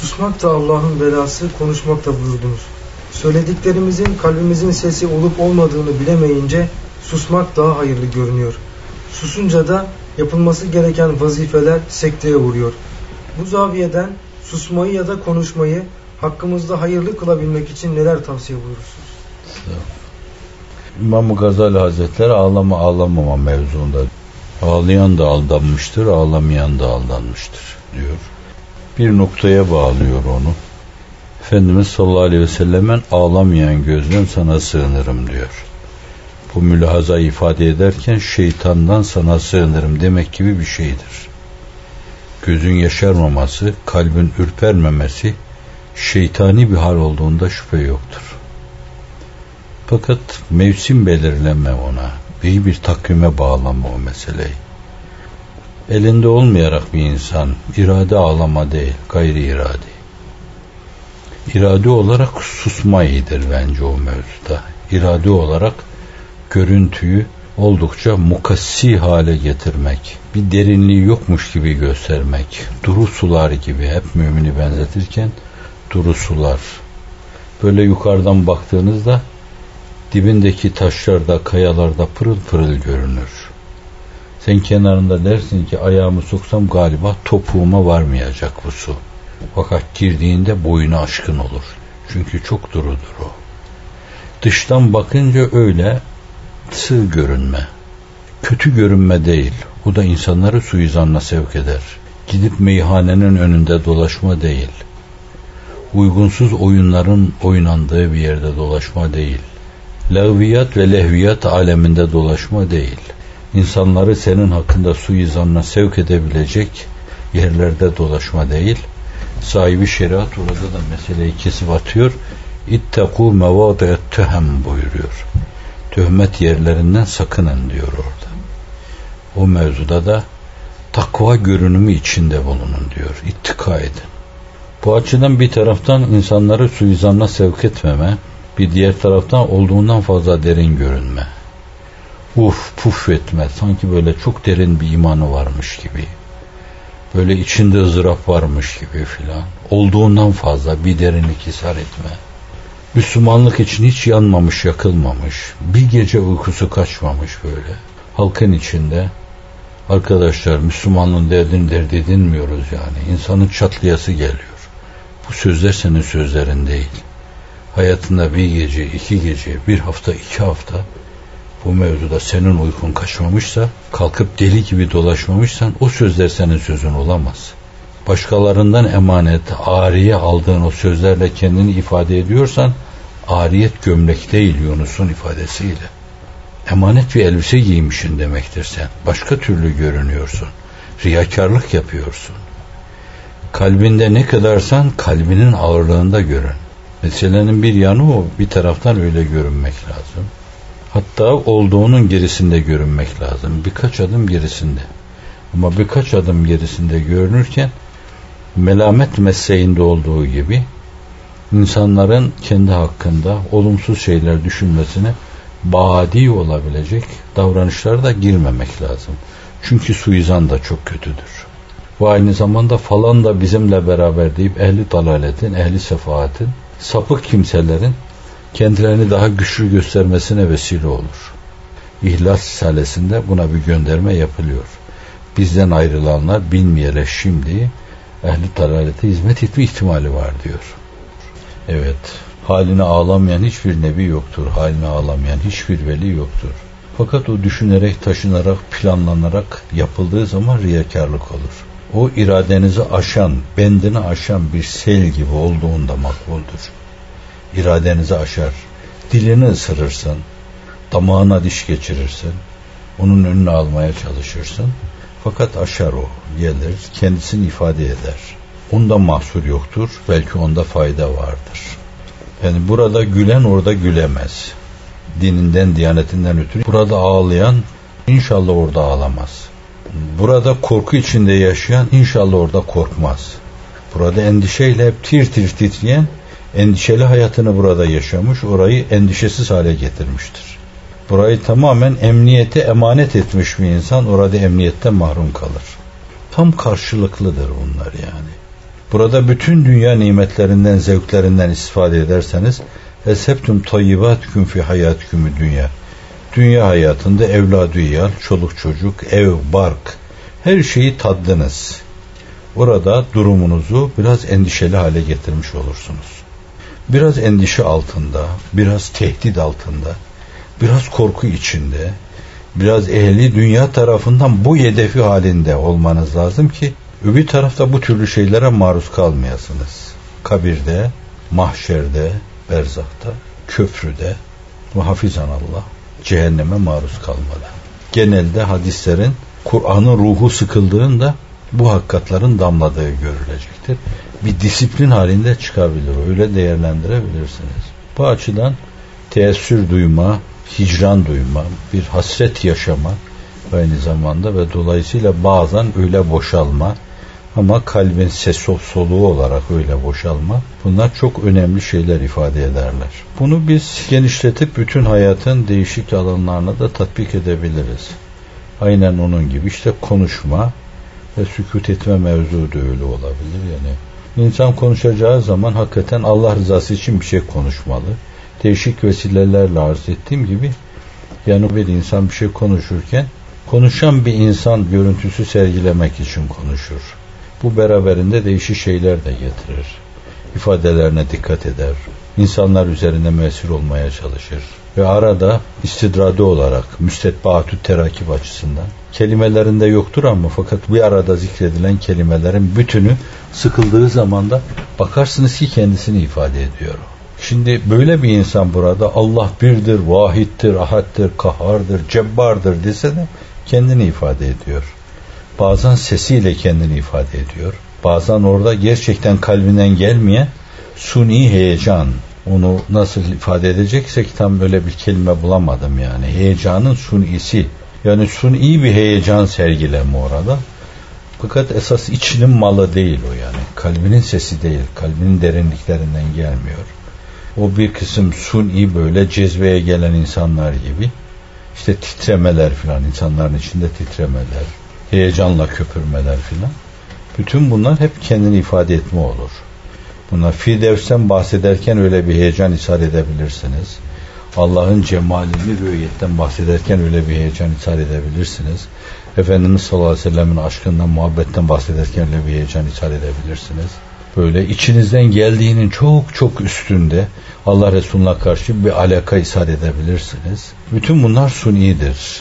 Susmak da Allah'ın belası, konuşmak da buyurdunuz. Söylediklerimizin kalbimizin sesi olup olmadığını bilemeyince susmak daha hayırlı görünüyor. Susunca da yapılması gereken vazifeler sekteye vuruyor. Bu zaviyeden susmayı ya da konuşmayı hakkımızda hayırlı kılabilmek için neler tavsiye buyurursunuz? İmam Gazali Hazretleri ağlama ağlamama mevzuunda ağlayan da aldanmıştır, ağlamayan da aldanmıştır diyor. Bir noktaya bağlıyor onu. Efendimiz sallallahu aleyhi ve sellemen ağlamayan gözden sana sığınırım diyor. Bu mülahaza ifade ederken şeytandan sana sığınırım demek gibi bir şeydir. Gözün yaşarmaması, kalbin ürpermemesi şeytani bir hal olduğunda şüphe yoktur. Fakat mevsim belirleme ona, iyi bir takvime bağlama o meseleyi. Elinde olmayarak bir insan irade ağlama değil, gayri irade. İrade olarak susma iyidir bence o mevzuda. İrade olarak görüntüyü oldukça mukassi hale getirmek, bir derinliği yokmuş gibi göstermek, duru sular gibi hep mümini benzetirken duru sular. Böyle yukarıdan baktığınızda dibindeki taşlarda, kayalarda pırıl pırıl görünür. Sen kenarında dersin ki ayağımı soksam galiba topuğuma varmayacak bu su. Fakat girdiğinde boyuna aşkın olur. Çünkü çok durudur o. Dıştan bakınca öyle sığ görünme. Kötü görünme değil. O da insanları suizanla sevk eder. Gidip meyhanenin önünde dolaşma değil. Uygunsuz oyunların oynandığı bir yerde dolaşma değil. Levviyat ve lehviyat aleminde dolaşma değil. İnsanları senin hakkında suizanla sevk edebilecek yerlerde dolaşma değil. Sahibi şeriat orada da meseleyi kesip atıyor. İttekû mevâdiyet tehem buyuruyor töhmet yerlerinden sakının diyor orada. O mevzuda da takva görünümü içinde bulunun diyor. İttika edin. Bu açıdan bir taraftan insanları suizanla sevk etmeme, bir diğer taraftan olduğundan fazla derin görünme. Uf puf etme, sanki böyle çok derin bir imanı varmış gibi. Böyle içinde ızdırap varmış gibi filan. Olduğundan fazla bir derinlik hisar etme Müslümanlık için hiç yanmamış, yakılmamış, bir gece uykusu kaçmamış böyle. Halkın içinde arkadaşlar Müslümanlığın derdini dert edinmiyoruz yani. İnsanın çatlayası geliyor. Bu sözler senin sözlerin değil. Hayatında bir gece, iki gece, bir hafta, iki hafta bu mevzuda senin uykun kaçmamışsa, kalkıp deli gibi dolaşmamışsan o sözler senin sözün olamaz başkalarından emanet, ariye aldığın o sözlerle kendini ifade ediyorsan, ariyet gömlek değil Yunus'un ifadesiyle. Emanet bir elbise giymişsin demektir sen. Başka türlü görünüyorsun. Riyakarlık yapıyorsun. Kalbinde ne kadarsan kalbinin ağırlığında görün. Meselenin bir yanı o, bir taraftan öyle görünmek lazım. Hatta olduğunun gerisinde görünmek lazım. Birkaç adım gerisinde. Ama birkaç adım gerisinde görünürken melamet mesleğinde olduğu gibi insanların kendi hakkında olumsuz şeyler düşünmesine badi olabilecek davranışlara da girmemek lazım. Çünkü suizan da çok kötüdür. Ve aynı zamanda falan da bizimle beraber deyip ehli dalaletin, ehli sefaatin, sapık kimselerin kendilerini daha güçlü göstermesine vesile olur. İhlas Risalesi'nde buna bir gönderme yapılıyor. Bizden ayrılanlar bilmeyerek şimdi ehli dalalete hizmet etme ihtimali var diyor. Evet, haline ağlamayan hiçbir nebi yoktur. Haline ağlamayan hiçbir veli yoktur. Fakat o düşünerek, taşınarak, planlanarak yapıldığı zaman riyakarlık olur. O iradenizi aşan, bendini aşan bir sel gibi olduğunda makbuldür. İradenizi aşar. Dilini ısırırsın. Damağına diş geçirirsin. Onun önüne almaya çalışırsın. Fakat aşar o, gelir, kendisini ifade eder. Onda mahsur yoktur, belki onda fayda vardır. Yani burada gülen orada gülemez. Dininden, diyanetinden ötürü. Burada ağlayan inşallah orada ağlamaz. Burada korku içinde yaşayan inşallah orada korkmaz. Burada endişeyle hep tir tir titreyen endişeli hayatını burada yaşamış, orayı endişesiz hale getirmiştir. Burayı tamamen emniyete emanet etmiş bir insan orada emniyetten mahrum kalır. Tam karşılıklıdır bunlar yani. Burada bütün dünya nimetlerinden, zevklerinden istifade ederseniz Eseptüm tayyibatüküm fi hayatükümü dünya. Dünya hayatında evladı iyal, çoluk çocuk, ev, bark her şeyi taddınız. Orada durumunuzu biraz endişeli hale getirmiş olursunuz. Biraz endişe altında, biraz tehdit altında, biraz korku içinde, biraz ehli dünya tarafından bu hedefi halinde olmanız lazım ki öbür tarafta bu türlü şeylere maruz kalmayasınız. Kabirde, mahşerde, berzakta, köprüde ve hafizan Allah cehenneme maruz kalmalı. Genelde hadislerin Kur'an'ın ruhu sıkıldığında bu hakikatların damladığı görülecektir. Bir disiplin halinde çıkabilir. Öyle değerlendirebilirsiniz. Bu açıdan teessür duyma, hicran duyma, bir hasret yaşama aynı zamanda ve dolayısıyla bazen öyle boşalma ama kalbin ses soluğu olarak öyle boşalma bunlar çok önemli şeyler ifade ederler. Bunu biz genişletip bütün hayatın değişik alanlarına da tatbik edebiliriz. Aynen onun gibi işte konuşma ve sükut etme mevzu da öyle olabilir yani. İnsan konuşacağı zaman hakikaten Allah rızası için bir şey konuşmalı. Değişik vesilelerle arz ettiğim gibi yani bir insan bir şey konuşurken konuşan bir insan görüntüsü sergilemek için konuşur. Bu beraberinde değişik şeyler de getirir. İfadelerine dikkat eder. İnsanlar üzerine mesir olmaya çalışır. Ve arada istidradi olarak müstetbaatü terakip açısından kelimelerinde yoktur ama fakat bir arada zikredilen kelimelerin bütünü sıkıldığı zaman da bakarsınız ki kendisini ifade ediyor. Şimdi böyle bir insan burada Allah birdir, vahittir, ahaddir, kahardır, cebbardır dese de kendini ifade ediyor. Bazen sesiyle kendini ifade ediyor. Bazen orada gerçekten kalbinden gelmeyen suni heyecan. Onu nasıl ifade edeceksek tam böyle bir kelime bulamadım yani. Heyecanın sunisi. Yani suni bir heyecan sergileme orada. Fakat esas içinin malı değil o yani. Kalbinin sesi değil. Kalbinin derinliklerinden gelmiyor. O bir kısım suni böyle cezveye gelen insanlar gibi. işte titremeler filan insanların içinde titremeler heyecanla köpürmeler filan. Bütün bunlar hep kendini ifade etme olur. Buna Firdevs'ten bahsederken öyle bir heyecan ishar edebilirsiniz. Allah'ın cemalini rüyetten bahsederken öyle bir heyecan ishar edebilirsiniz. Efendimiz sallallahu aleyhi ve sellemin aşkından, muhabbetten bahsederken öyle bir heyecan ishar edebilirsiniz. Böyle içinizden geldiğinin çok çok üstünde Allah Resulü'ne karşı bir alaka ishar edebilirsiniz. Bütün bunlar sunidir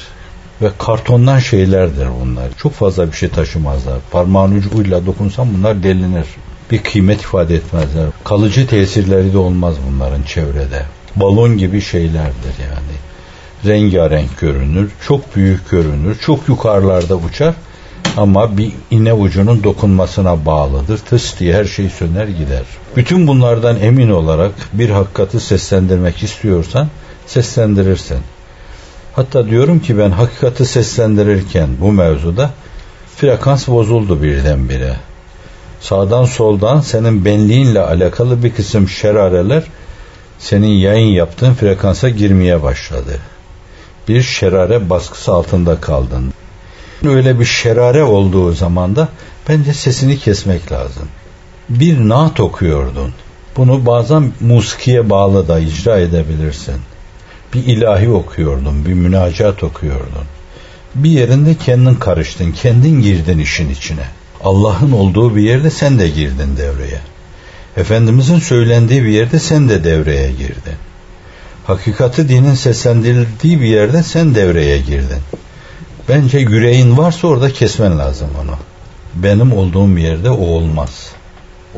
ve kartondan şeylerdir bunlar. Çok fazla bir şey taşımazlar. Parmağın ucuyla dokunsam bunlar delinir. Bir kıymet ifade etmezler. Kalıcı tesirleri de olmaz bunların çevrede. Balon gibi şeylerdir yani. Rengarenk görünür, çok büyük görünür, çok yukarılarda uçar ama bir iğne ucunun dokunmasına bağlıdır. Tıs diye her şey söner gider. Bütün bunlardan emin olarak bir hakikati seslendirmek istiyorsan seslendirirsin. Hatta diyorum ki ben hakikati seslendirirken bu mevzuda frekans bozuldu birdenbire. Sağdan soldan senin benliğinle alakalı bir kısım şerareler senin yayın yaptığın frekansa girmeye başladı. Bir şerare baskısı altında kaldın. Öyle bir şerare olduğu zaman da bence sesini kesmek lazım. Bir naat okuyordun. Bunu bazen musikiye bağlı da icra edebilirsin bir ilahi okuyordun, bir münacat okuyordun. Bir yerinde kendin karıştın, kendin girdin işin içine. Allah'ın olduğu bir yerde sen de girdin devreye. Efendimizin söylendiği bir yerde sen de devreye girdin. Hakikati dinin seslendirildiği bir yerde sen devreye girdin. Bence yüreğin varsa orada kesmen lazım onu. Benim olduğum yerde o olmaz.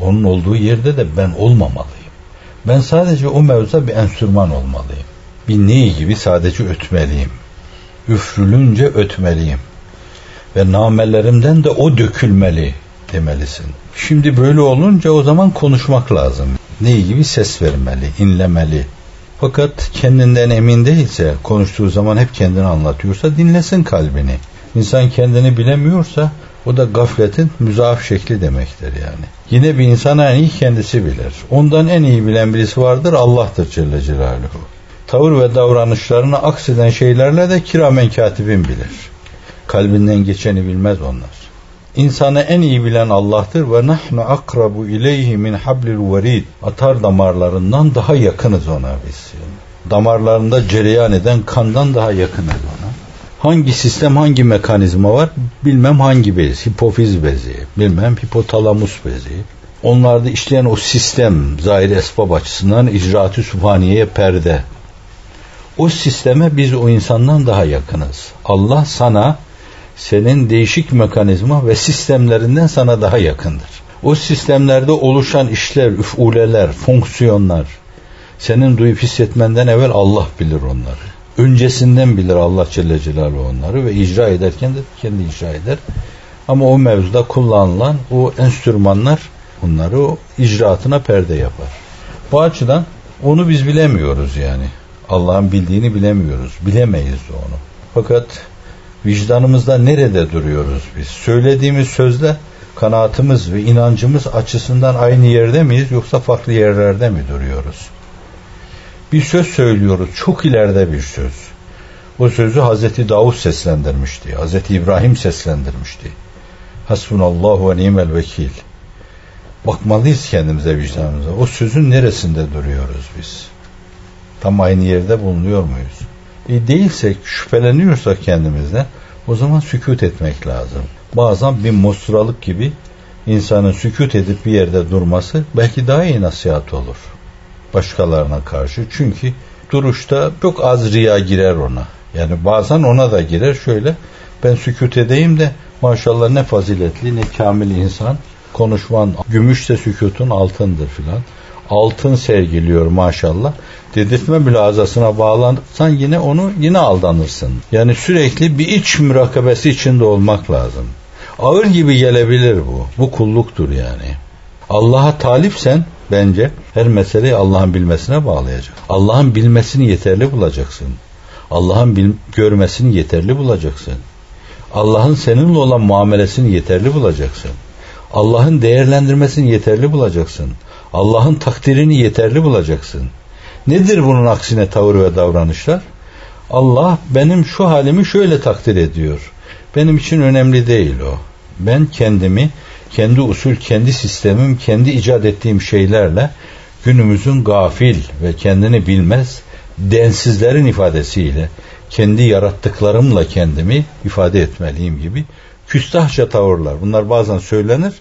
Onun olduğu yerde de ben olmamalıyım. Ben sadece o mevzuda bir enstrüman olmalıyım bir ney gibi sadece ötmeliyim. Üfrülünce ötmeliyim. Ve namelerimden de o dökülmeli demelisin. Şimdi böyle olunca o zaman konuşmak lazım. Ney gibi ses vermeli, inlemeli. Fakat kendinden emin değilse, konuştuğu zaman hep kendini anlatıyorsa dinlesin kalbini. İnsan kendini bilemiyorsa o da gafletin müzaaf şekli demektir yani. Yine bir insan en iyi kendisi bilir. Ondan en iyi bilen birisi vardır Allah'tır Celle Celaluhu tavır ve davranışlarını akseden şeylerle de kiramen katibin bilir. Kalbinden geçeni bilmez onlar. İnsanı en iyi bilen Allah'tır ve nahnu akrabu ileyhi min hablil verid. Atar damarlarından daha yakınız ona biz. Damarlarında cereyan eden kandan daha yakınız ona. Hangi sistem, hangi mekanizma var? Bilmem hangi bez. Hipofiz bezi, bilmem hipotalamus bezi. Onlarda işleyen o sistem zahir esbab açısından icraatı sübhaniyeye perde. O sisteme biz o insandan daha yakınız. Allah sana senin değişik mekanizma ve sistemlerinden sana daha yakındır. O sistemlerde oluşan işler, üfuleler, fonksiyonlar senin duyup hissetmenden evvel Allah bilir onları. Öncesinden bilir Allah Celle Celaluhu onları ve icra ederken de kendi icra eder. Ama o mevzuda kullanılan o enstrümanlar bunları o icraatına perde yapar. Bu açıdan onu biz bilemiyoruz yani. Allah'ın bildiğini bilemiyoruz. Bilemeyiz onu. Fakat vicdanımızda nerede duruyoruz biz? Söylediğimiz sözle kanaatimiz ve inancımız açısından aynı yerde miyiz yoksa farklı yerlerde mi duruyoruz? Bir söz söylüyoruz, çok ileride bir söz. O sözü Hazreti Davud seslendirmişti, Hazreti İbrahim seslendirmişti. Hasbunallahu ve nimel vekil. Bakmalıyız kendimize vicdanımıza. O sözün neresinde duruyoruz biz? Tam aynı yerde bulunuyor muyuz? E değilsek, şüpheleniyorsak kendimizden o zaman sükut etmek lazım. Bazen bir musturalık gibi insanın sükut edip bir yerde durması belki daha iyi nasihat olur. Başkalarına karşı. Çünkü duruşta çok az riya girer ona. Yani bazen ona da girer şöyle ben sükut edeyim de maşallah ne faziletli ne kamil insan konuşman gümüşse sükutun altındır filan altın sergiliyor maşallah. Dedirtme mülazasına bağlanırsan yine onu yine aldanırsın. Yani sürekli bir iç mürakabesi içinde olmak lazım. Ağır gibi gelebilir bu. Bu kulluktur yani. Allah'a talipsen bence her meseleyi Allah'ın bilmesine bağlayacak. Allah'ın bilmesini yeterli bulacaksın. Allah'ın bil- görmesini yeterli bulacaksın. Allah'ın seninle olan muamelesini yeterli bulacaksın. Allah'ın değerlendirmesini yeterli bulacaksın. Allah'ın takdirini yeterli bulacaksın. Nedir bunun aksine tavır ve davranışlar? Allah benim şu halimi şöyle takdir ediyor. Benim için önemli değil o. Ben kendimi, kendi usul, kendi sistemim, kendi icat ettiğim şeylerle günümüzün gafil ve kendini bilmez densizlerin ifadesiyle kendi yarattıklarımla kendimi ifade etmeliyim gibi küstahça tavırlar. Bunlar bazen söylenir,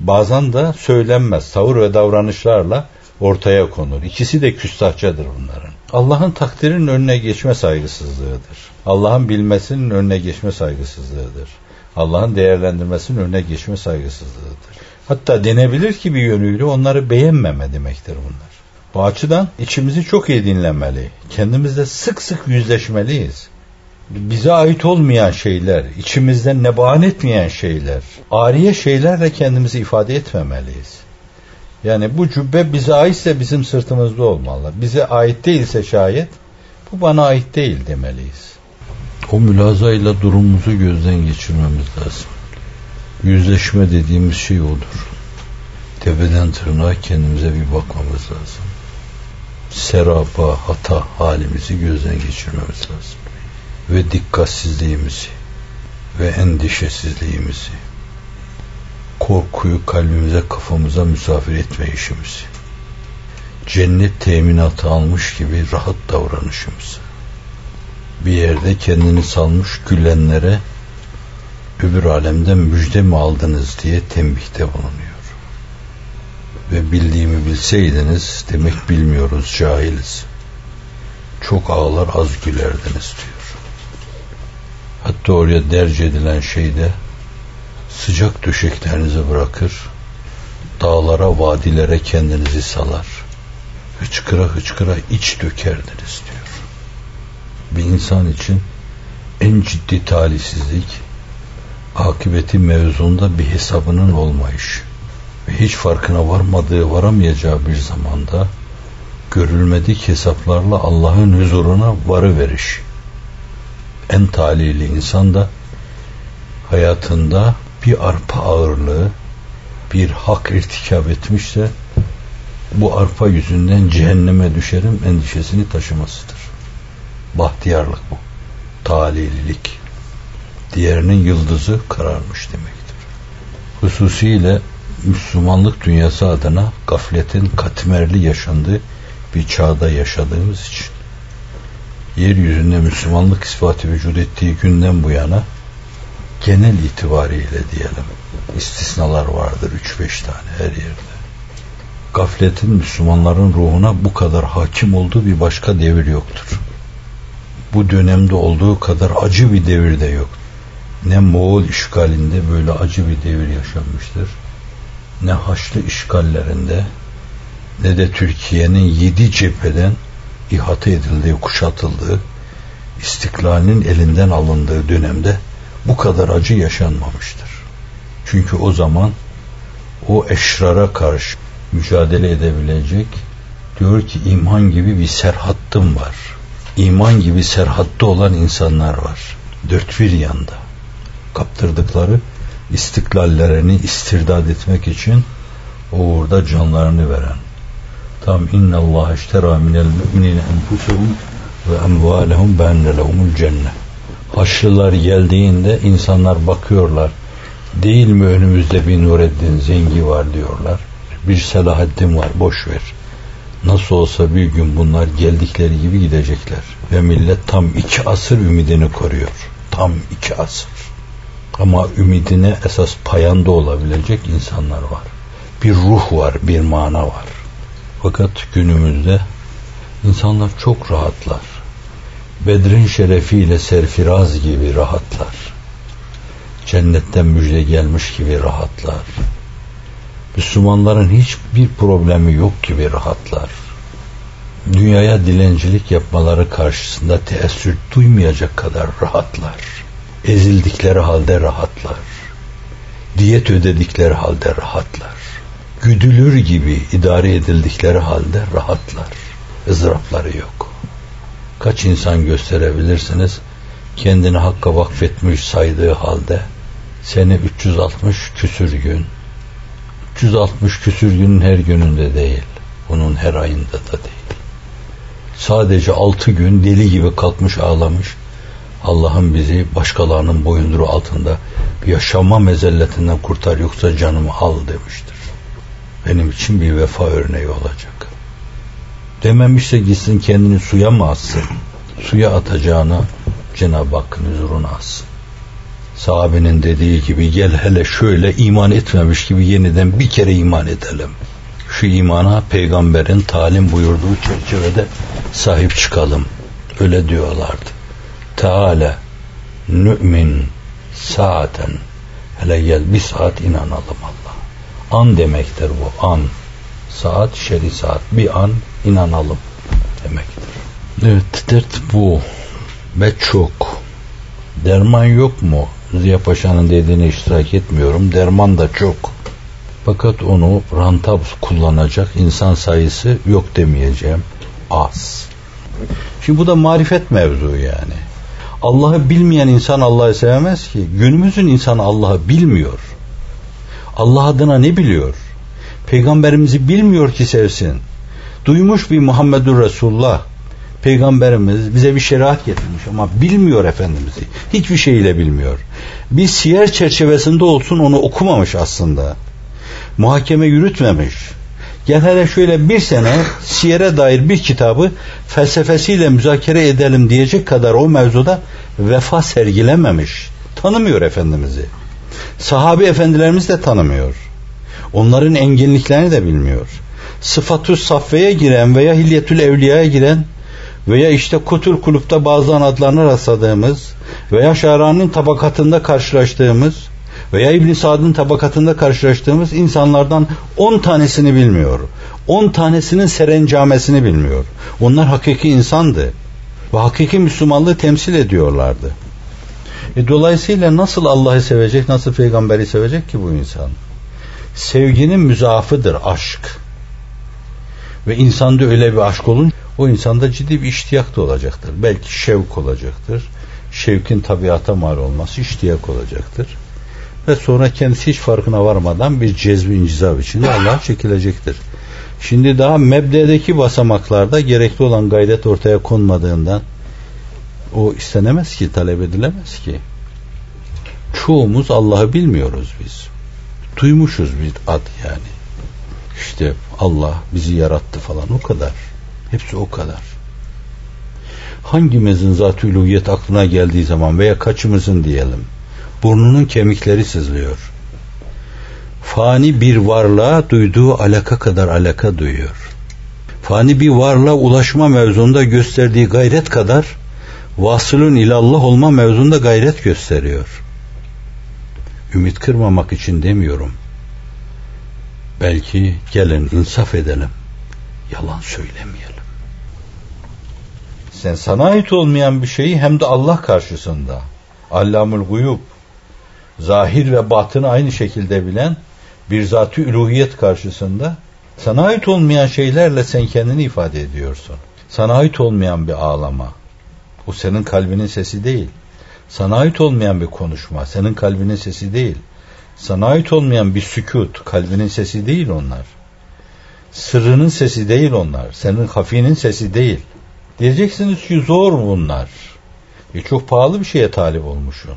bazen de söylenmez. Tavır ve davranışlarla ortaya konur. İkisi de küstahçadır bunların. Allah'ın takdirinin önüne geçme saygısızlığıdır. Allah'ın bilmesinin önüne geçme saygısızlığıdır. Allah'ın değerlendirmesinin önüne geçme saygısızlığıdır. Hatta denebilir ki bir yönüyle onları beğenmeme demektir bunlar. Bu açıdan içimizi çok iyi dinlemeli. Kendimizle sık sık yüzleşmeliyiz bize ait olmayan şeyler, içimizden neban etmeyen şeyler, ariye şeylerle kendimizi ifade etmemeliyiz. Yani bu cübbe bize aitse bizim sırtımızda olmalı. Bize ait değilse şayet bu bana ait değil demeliyiz. O mülazayla durumumuzu gözden geçirmemiz lazım. Yüzleşme dediğimiz şey odur. Tepeden tırnağa kendimize bir bakmamız lazım. Serapa, hata halimizi gözden geçirmemiz lazım ve dikkatsizliğimizi ve endişesizliğimizi, korkuyu kalbimize kafamıza misafir etme işimizi, cennet teminatı almış gibi rahat davranışımızı, bir yerde kendini salmış gülenlere öbür alemden müjde mi aldınız diye tembihte bulunuyor. Ve bildiğimi bilseydiniz demek bilmiyoruz cahiliz. Çok ağlar az gülerdiniz diyor. Oraya derc edilen şeyde sıcak döşeklerinizi bırakır, dağlara, vadilere kendinizi salar. Hıçkıra hıçkıra iç dökerdiniz diyor. Bir insan için en ciddi talihsizlik akıbeti mevzunda bir hesabının olmayış ve hiç farkına varmadığı varamayacağı bir zamanda görülmedik hesaplarla Allah'ın huzuruna varı veriş en talihli insan da hayatında bir arpa ağırlığı bir hak irtikap etmişse bu arpa yüzünden cehenneme düşerim endişesini taşımasıdır. Bahtiyarlık bu. Talihlilik. Diğerinin yıldızı kararmış demektir. hususiyle Müslümanlık dünyası adına gafletin katmerli yaşandığı bir çağda yaşadığımız için yeryüzünde Müslümanlık ispatı vücut ettiği günden bu yana genel itibariyle diyelim istisnalar vardır 3-5 tane her yerde. Gafletin Müslümanların ruhuna bu kadar hakim olduğu bir başka devir yoktur. Bu dönemde olduğu kadar acı bir devir de yok. Ne Moğol işgalinde böyle acı bir devir yaşanmıştır. Ne Haçlı işgallerinde ne de Türkiye'nin yedi cepheden ihata edildiği, kuşatıldığı, istiklalinin elinden alındığı dönemde bu kadar acı yaşanmamıştır. Çünkü o zaman o eşrara karşı mücadele edebilecek diyor ki iman gibi bir serhattım var. İman gibi serhatta olan insanlar var. Dört bir yanda. Kaptırdıkları istiklallerini istirdat etmek için o uğurda canlarını veren. Tam inna Allah iştera minel müminine enfusehum ve emvalehum benne lehumul cennet. Haçlılar geldiğinde insanlar bakıyorlar. Değil mi önümüzde bir Nureddin Zengi var diyorlar. Bir Selahaddin var boş ver. Nasıl olsa bir gün bunlar geldikleri gibi gidecekler. Ve millet tam iki asır ümidini koruyor. Tam iki asır. Ama ümidine esas payanda olabilecek insanlar var. Bir ruh var, bir mana var. Fakat günümüzde insanlar çok rahatlar. Bedrin şerefiyle serfiraz gibi rahatlar. Cennetten müjde gelmiş gibi rahatlar. Müslümanların hiçbir problemi yok gibi rahatlar. Dünyaya dilencilik yapmaları karşısında teessür duymayacak kadar rahatlar. Ezildikleri halde rahatlar. Diyet ödedikleri halde rahatlar. Güdülür gibi idare edildikleri halde rahatlar. ızdırapları yok. Kaç insan gösterebilirsiniz kendini hakka vakfetmiş saydığı halde seni 360 küsür gün 360 küsür günün her gününde değil. Bunun her ayında da değil. Sadece altı gün deli gibi kalkmış ağlamış. Allah'ım bizi başkalarının boyunduruğu altında yaşama mezelletinden kurtar yoksa canımı al demiştir. Benim için bir vefa örneği olacak. Dememişse gitsin kendini suya mı atsın? Suya atacağına Cenab-ı Hakk'ın huzuruna atsın sahabenin dediği gibi gel hele şöyle iman etmemiş gibi yeniden bir kere iman edelim. Şu imana peygamberin talim buyurduğu çerçevede sahip çıkalım. Öyle diyorlardı. Teala nü'min saaten hele gel bir saat inanalım Allah. An demektir bu an. Saat şeri saat bir an inanalım demektir. Evet dert bu ve çok. Derman yok mu? Ziya Paşa'nın dediğine iştirak etmiyorum. Derman da çok. Fakat onu rantab kullanacak insan sayısı yok demeyeceğim. Az. Şimdi bu da marifet mevzu yani. Allah'ı bilmeyen insan Allah'ı sevemez ki. Günümüzün insanı Allah'ı bilmiyor. Allah adına ne biliyor? Peygamberimizi bilmiyor ki sevsin. Duymuş bir Muhammedur Resulullah Peygamberimiz bize bir şeriat getirmiş ama bilmiyor Efendimiz'i. Hiçbir şeyiyle bilmiyor. Bir siyer çerçevesinde olsun onu okumamış aslında. Muhakeme yürütmemiş. Gel hele şöyle bir sene siyere dair bir kitabı felsefesiyle müzakere edelim diyecek kadar o mevzuda vefa sergilememiş. Tanımıyor Efendimiz'i. Sahabi efendilerimiz de tanımıyor. Onların enginliklerini de bilmiyor. Sıfatü safveye giren veya hilyetül evliyaya giren veya işte Kutul Kulüp'te bazı adlarına rastladığımız veya Şarani'nin tabakatında karşılaştığımız veya İbn Sad'ın tabakatında karşılaştığımız insanlardan 10 tanesini bilmiyor. 10 tanesinin serencamesini bilmiyor. Onlar hakiki insandı. Ve hakiki Müslümanlığı temsil ediyorlardı. E dolayısıyla nasıl Allah'ı sevecek, nasıl peygamberi sevecek ki bu insan? Sevginin müzafıdır aşk. Ve insanda öyle bir aşk olun o insanda ciddi bir iştiyak da olacaktır. Belki şevk olacaktır. Şevkin tabiata mal olması iştiyak olacaktır. Ve sonra kendisi hiç farkına varmadan bir cezbi incizab içinde Allah çekilecektir. Şimdi daha mebdedeki basamaklarda gerekli olan gayret ortaya konmadığından o istenemez ki, talep edilemez ki. Çoğumuz Allah'ı bilmiyoruz biz. Duymuşuz bir ad yani. İşte Allah bizi yarattı falan o kadar. Hepsi o kadar. Hangimizin zat-ı aklına geldiği zaman veya kaçımızın diyelim burnunun kemikleri sızlıyor. Fani bir varlığa duyduğu alaka kadar alaka duyuyor. Fani bir varlığa ulaşma mevzunda gösterdiği gayret kadar vasılın ilallah olma mevzunda gayret gösteriyor. Ümit kırmamak için demiyorum. Belki gelin insaf edelim. Yalan söylemeyelim. Sen sana ait olmayan bir şeyi hem de Allah karşısında. Allamul guyub. Zahir ve batını aynı şekilde bilen bir zat-ı üluhiyet karşısında sana ait olmayan şeylerle sen kendini ifade ediyorsun. Sana ait olmayan bir ağlama. O senin kalbinin sesi değil. Sana ait olmayan bir konuşma. Senin kalbinin sesi değil. Sana ait olmayan bir sükut. Kalbinin sesi değil onlar. Sırrının sesi değil onlar. Senin hafinin sesi değil. Diyeceksiniz ki zor bunlar. E çok pahalı bir şeye talip olmuşum.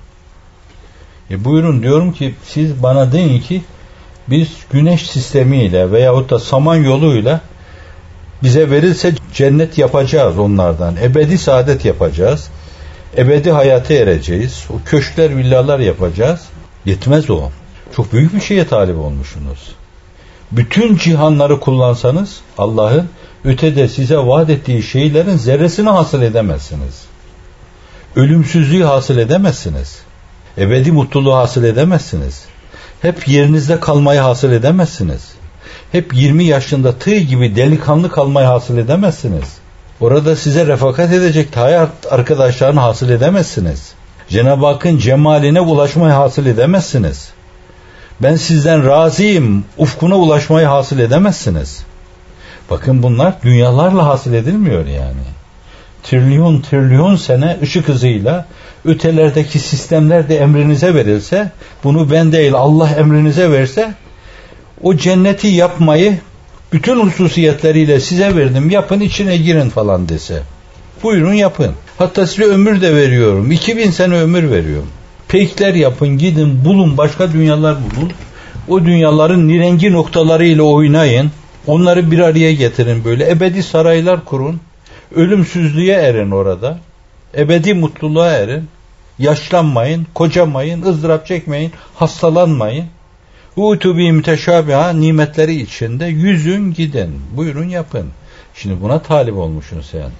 E buyurun diyorum ki siz bana deyin ki biz güneş sistemiyle veyahut da saman yoluyla bize verilse cennet yapacağız onlardan. Ebedi saadet yapacağız. Ebedi hayata ereceğiz. O köşkler, villalar yapacağız. Yetmez o. Çok büyük bir şeye talip olmuşsunuz. Bütün cihanları kullansanız Allah'ın ötede size vaat ettiği şeylerin zerresini hasıl edemezsiniz. Ölümsüzlüğü hasıl edemezsiniz. Ebedi mutluluğu hasıl edemezsiniz. Hep yerinizde kalmayı hasıl edemezsiniz. Hep 20 yaşında tığ gibi delikanlı kalmayı hasıl edemezsiniz. Orada size refakat edecek hayat arkadaşlarını hasıl edemezsiniz. Cenab-ı Hakk'ın cemaline ulaşmayı hasıl edemezsiniz. Ben sizden razıyım ufkuna ulaşmayı hasıl edemezsiniz. Bakın bunlar dünyalarla hasıl edilmiyor yani. Trilyon trilyon sene ışık hızıyla ötelerdeki sistemler de emrinize verilse, bunu ben değil Allah emrinize verse, o cenneti yapmayı bütün hususiyetleriyle size verdim yapın içine girin falan dese. Buyurun yapın. Hatta size ömür de veriyorum. 2000 sene ömür veriyorum. Peykler yapın gidin bulun başka dünyalar bulun. O dünyaların nirengi noktalarıyla oynayın. Onları bir araya getirin böyle. Ebedi saraylar kurun. Ölümsüzlüğe erin orada. Ebedi mutluluğa erin. Yaşlanmayın, kocamayın, ızdırap çekmeyin, hastalanmayın. Utubi müteşabiha nimetleri içinde yüzün gidin. Buyurun yapın. Şimdi buna talip olmuşsun sen.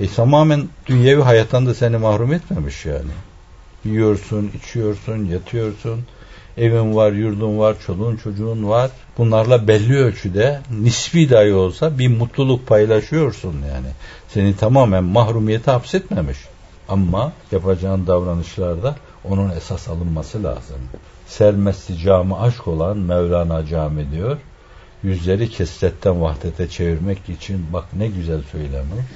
E tamamen dünyevi hayattan da seni mahrum etmemiş yani. Yiyorsun, içiyorsun, yatıyorsun. Evin var, yurdun var, çoluğun çocuğun var. Bunlarla belli ölçüde nispi dahi olsa bir mutluluk paylaşıyorsun yani. Seni tamamen mahrumiyete hapsetmemiş. Ama yapacağın davranışlarda onun esas alınması lazım. Sermesti cami aşk olan Mevlana cami diyor. Yüzleri kesretten vahdete çevirmek için bak ne güzel söylemiş.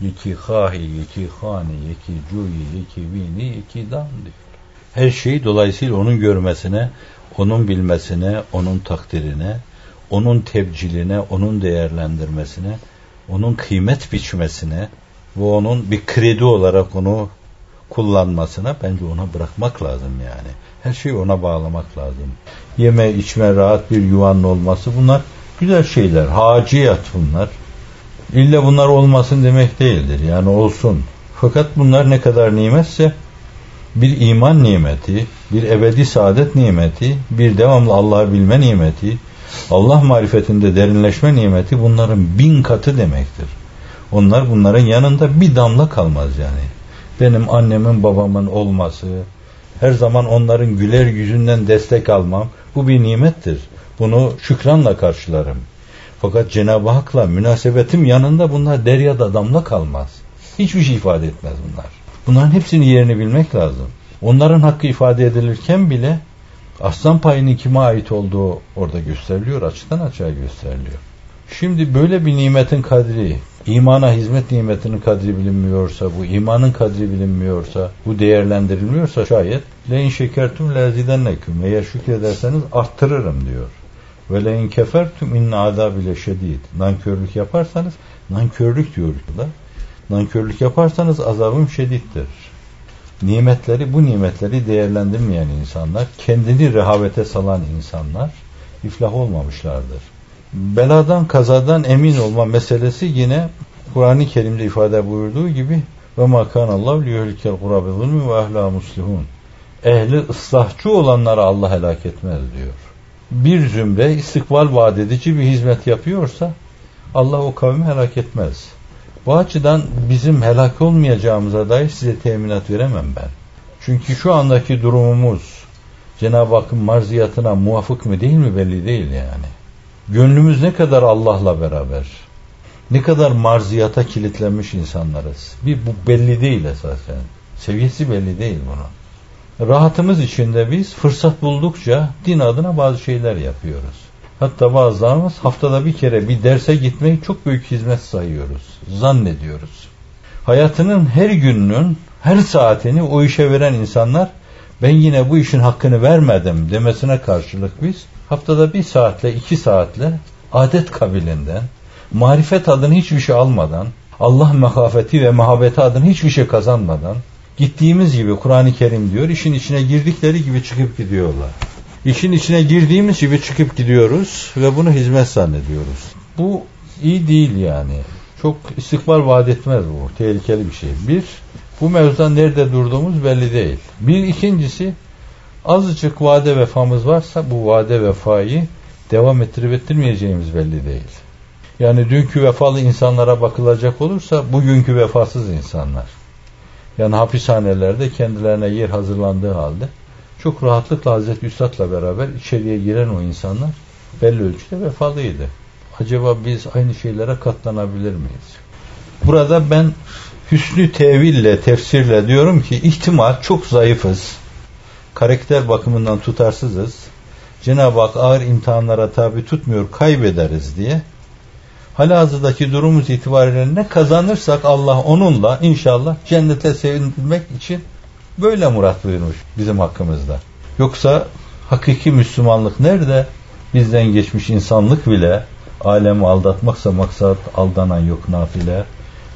Yeki hahi, yeki hani, yeki cuyi, yeki vini, yeki dan diyor. Her şeyi dolayısıyla onun görmesine, onun bilmesine, onun takdirine, onun tebciline, onun değerlendirmesine, onun kıymet biçmesine, bu onun bir kredi olarak onu kullanmasına bence ona bırakmak lazım yani. Her şeyi ona bağlamak lazım. Yeme, içme, rahat bir yuvanın olması bunlar güzel şeyler. Haciyat bunlar. İlle bunlar olmasın demek değildir. Yani olsun. Fakat bunlar ne kadar nimetse bir iman nimeti, bir ebedi saadet nimeti, bir devamlı Allah'ı bilme nimeti, Allah marifetinde derinleşme nimeti bunların bin katı demektir. Onlar bunların yanında bir damla kalmaz yani. Benim annemin babamın olması, her zaman onların güler yüzünden destek almam bu bir nimettir. Bunu şükranla karşılarım. Fakat Cenab-ı Hak'la münasebetim yanında bunlar deryada damla kalmaz. Hiçbir şey ifade etmez bunlar. Bunların hepsinin yerini bilmek lazım. Onların hakkı ifade edilirken bile aslan payının kime ait olduğu orada gösteriliyor, açıdan açığa gösteriliyor. Şimdi böyle bir nimetin kadri, imana hizmet nimetinin kadri bilinmiyorsa, bu imanın kadri bilinmiyorsa, bu değerlendirilmiyorsa şayet le in şekertum lezidenneküm eğer şükrederseniz arttırırım diyor. Ve le in kefertum inne azabile şedid. Nankörlük yaparsanız, nankörlük diyor da. Nankörlük yaparsanız azabım şedittir. nimetleri, bu nimetleri değerlendirmeyen insanlar, kendini rehavete salan insanlar iflah olmamışlardır. Beladan, kazadan emin olma meselesi yine Kur'an-ı Kerim'de ifade buyurduğu gibi ve makan Allah liyuhlikel kurabe zulmü ve ehla muslihun. Ehli ıslahçı olanları Allah helak etmez diyor. Bir zümre istikbal vaat bir hizmet yapıyorsa Allah o kavmi helak etmez. Bu açıdan bizim helak olmayacağımıza dair size teminat veremem ben. Çünkü şu andaki durumumuz Cenab-ı Hakk'ın marziyatına muvafık mı değil mi belli değil yani. Gönlümüz ne kadar Allah'la beraber, ne kadar marziyata kilitlenmiş insanlarız. Bir bu belli değil esasen. Seviyesi belli değil bunun. Rahatımız içinde biz fırsat buldukça din adına bazı şeyler yapıyoruz. Hatta bazılarımız haftada bir kere bir derse gitmeyi çok büyük hizmet sayıyoruz. Zannediyoruz. Hayatının her gününün, her saatini o işe veren insanlar ben yine bu işin hakkını vermedim demesine karşılık biz haftada bir saatle, iki saatle adet kabilinden, marifet adını hiçbir şey almadan, Allah mehafeti ve muhabbeti adını hiçbir şey kazanmadan, gittiğimiz gibi Kur'an-ı Kerim diyor, işin içine girdikleri gibi çıkıp gidiyorlar. İşin içine girdiğimiz gibi çıkıp gidiyoruz ve bunu hizmet zannediyoruz. Bu iyi değil yani. Çok istikbal vaat etmez bu. Tehlikeli bir şey. Bir, bu mevzuda nerede durduğumuz belli değil. Bir ikincisi, azıcık vade vefamız varsa bu vade vefayı devam ettirip ettirmeyeceğimiz belli değil. Yani dünkü vefalı insanlara bakılacak olursa bugünkü vefasız insanlar. Yani hapishanelerde kendilerine yer hazırlandığı halde çok rahatlıkla Hazreti Üstad'la beraber içeriye giren o insanlar belli ölçüde vefalıydı. Acaba biz aynı şeylere katlanabilir miyiz? Burada ben hüsnü teville, tefsirle diyorum ki ihtimal çok zayıfız. Karakter bakımından tutarsızız. Cenab-ı Hak ağır imtihanlara tabi tutmuyor, kaybederiz diye. Halihazırdaki durumumuz itibariyle ne kazanırsak Allah onunla inşallah cennete sevindirmek için Böyle murat buyurmuş bizim hakkımızda. Yoksa hakiki Müslümanlık nerede? Bizden geçmiş insanlık bile alemi aldatmaksa maksat aldanan yok nafile.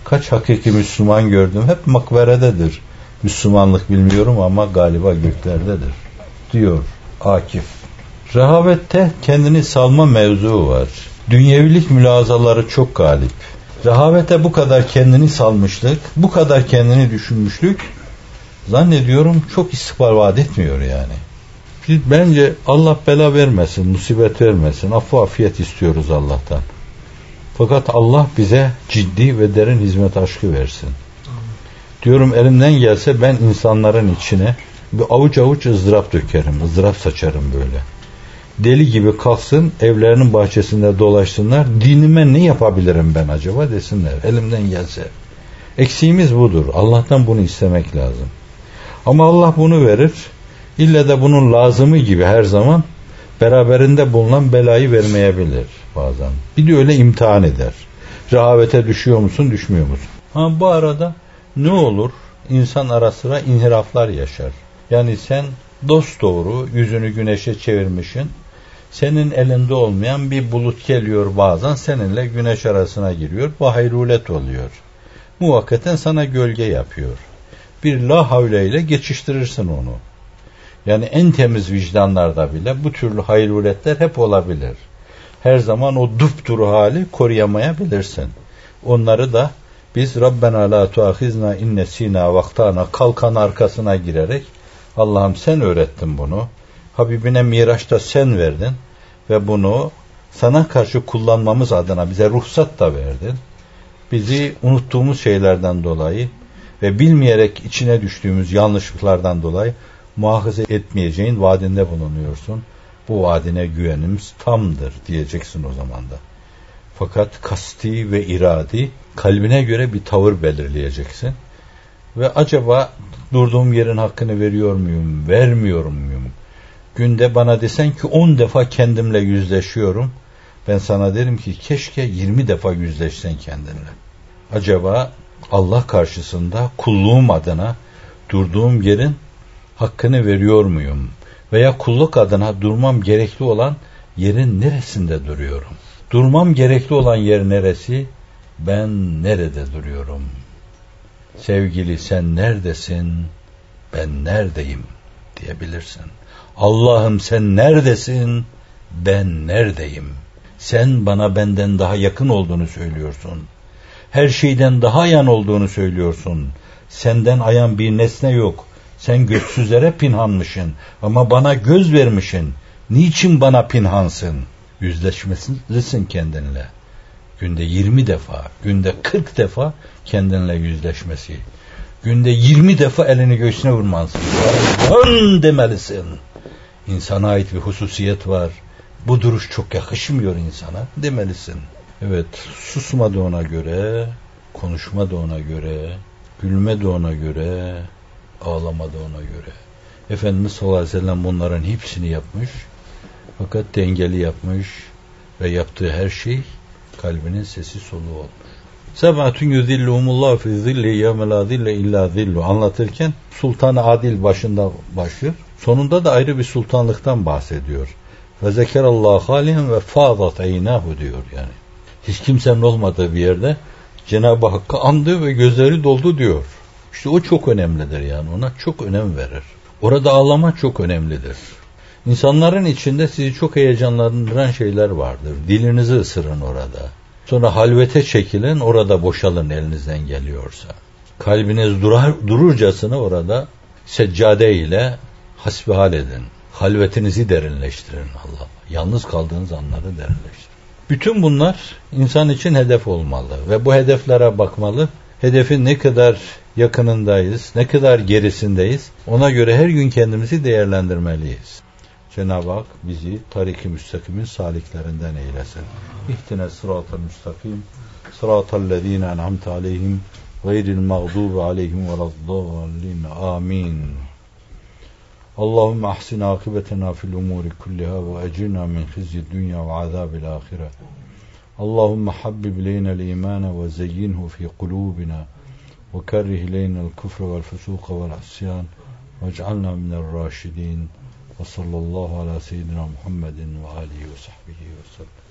Kaç hakiki Müslüman gördüm hep makberededir. Müslümanlık bilmiyorum ama galiba göklerdedir. Diyor Akif. Rehavette kendini salma mevzu var. Dünyevilik mülazaları çok galip. Rehavete bu kadar kendini salmışlık, bu kadar kendini düşünmüşlük zannediyorum çok istikbal vaat etmiyor yani. Biz bence Allah bela vermesin, musibet vermesin, affu afiyet istiyoruz Allah'tan. Fakat Allah bize ciddi ve derin hizmet aşkı versin. Diyorum elimden gelse ben insanların içine bir avuç avuç ızdırap dökerim, ızdırap saçarım böyle. Deli gibi kalksın, evlerinin bahçesinde dolaşsınlar, dinime ne yapabilirim ben acaba desinler, elimden gelse. Eksiğimiz budur, Allah'tan bunu istemek lazım. Ama Allah bunu verir. İlle de bunun lazımı gibi her zaman beraberinde bulunan belayı vermeyebilir bazen. Bir de öyle imtihan eder. Rehavete düşüyor musun, düşmüyor musun? Ama bu arada ne olur? İnsan ara sıra inhiraflar yaşar. Yani sen dost doğru yüzünü güneşe çevirmişin. Senin elinde olmayan bir bulut geliyor bazen seninle güneş arasına giriyor. Bu hayrulet oluyor. Muvakkaten sana gölge yapıyor bir la havle ile geçiştirirsin onu. Yani en temiz vicdanlarda bile bu türlü hayruletler hep olabilir. Her zaman o dupduru hali koruyamayabilirsin. Onları da biz Rabbena la tuahizna inne sina vaktana kalkan arkasına girerek Allah'ım sen öğrettin bunu. Habibine Miraç'ta sen verdin ve bunu sana karşı kullanmamız adına bize ruhsat da verdin. Bizi unuttuğumuz şeylerden dolayı ve bilmeyerek içine düştüğümüz yanlışlıklardan dolayı muhafaza etmeyeceğin vaadinde bulunuyorsun. Bu vaadine güvenimiz tamdır diyeceksin o zaman da. Fakat kasti ve iradi kalbine göre bir tavır belirleyeceksin. Ve acaba durduğum yerin hakkını veriyor muyum, vermiyor muyum? Günde bana desen ki 10 defa kendimle yüzleşiyorum. Ben sana derim ki keşke 20 defa yüzleşsen kendinle. Acaba Allah karşısında kulluğum adına durduğum yerin hakkını veriyor muyum? Veya kulluk adına durmam gerekli olan yerin neresinde duruyorum? Durmam gerekli olan yer neresi? Ben nerede duruyorum? Sevgili sen neredesin? ben neredeyim diyebilirsin. Allah'ım sen neredesin? Ben neredeyim? Sen bana benden daha yakın olduğunu söylüyorsun. Her şeyden daha yan olduğunu söylüyorsun. Senden ayan bir nesne yok. Sen göksüzlere pinhanmışsın ama bana göz vermişsin. Niçin bana pinhansın? Yüzleşmelisin kendinle. Günde 20 defa, günde 40 defa kendinle yüzleşmesi. Günde 20 defa elini göğsüne vurmalısın. Dön demelisin. İnsana ait bir hususiyet var. Bu duruş çok yakışmıyor insana demelisin. Evet, susma da ona göre, konuşma da ona göre, gülme de ona göre, ağlama da ona göre. Efendimiz sallallahu aleyhi ve sellem bunların hepsini yapmış. Fakat dengeli yapmış ve yaptığı her şey kalbinin sesi soluğu olmuş. Sebatun yuzilluhumullahu fi zilli yevme la zille illa zillu anlatırken Sultan Adil başında başlıyor. Sonunda da ayrı bir sultanlıktan bahsediyor. Ve zekerallahu halihen ve fadat eynahu diyor yani. Hiç kimsenin olmadığı bir yerde Cenab-ı Hakk'ı andı ve gözleri doldu diyor. İşte o çok önemlidir yani ona çok önem verir. Orada ağlama çok önemlidir. İnsanların içinde sizi çok heyecanlandıran şeyler vardır. Dilinizi ısırın orada. Sonra halvete çekilin, orada boşalın elinizden geliyorsa. Kalbiniz durar, dururcasına orada seccade ile hasbihal edin. Halvetinizi derinleştirin Allah. Yalnız kaldığınız anları derinleştirin. Bütün bunlar insan için hedef olmalı ve bu hedeflere bakmalı. Hedefin ne kadar yakınındayız, ne kadar gerisindeyiz ona göre her gün kendimizi değerlendirmeliyiz. Cenab-ı Hak bizi tarik-i müstakimin saliklerinden eylesin. İhtine sıratel müstakim, sıratel lezine en'amte aleyhim, gayril mağdubi aleyhim ve raddallin. Amin. Allahümme ahsin akıbetena fil umuri kulliha ve ecirna min khizyi dünya ve azabil ahire. Allahümme habbib ileyna l-imana ve zeyyinhu fi kulubina ve kerrih ileyna l-küfre vel-fusuqa vel-asyan ve ec'alna minel raşidin. Ve sallallahu ala seyyidina Muhammedin ve alihi ve sahbihi ve sellem.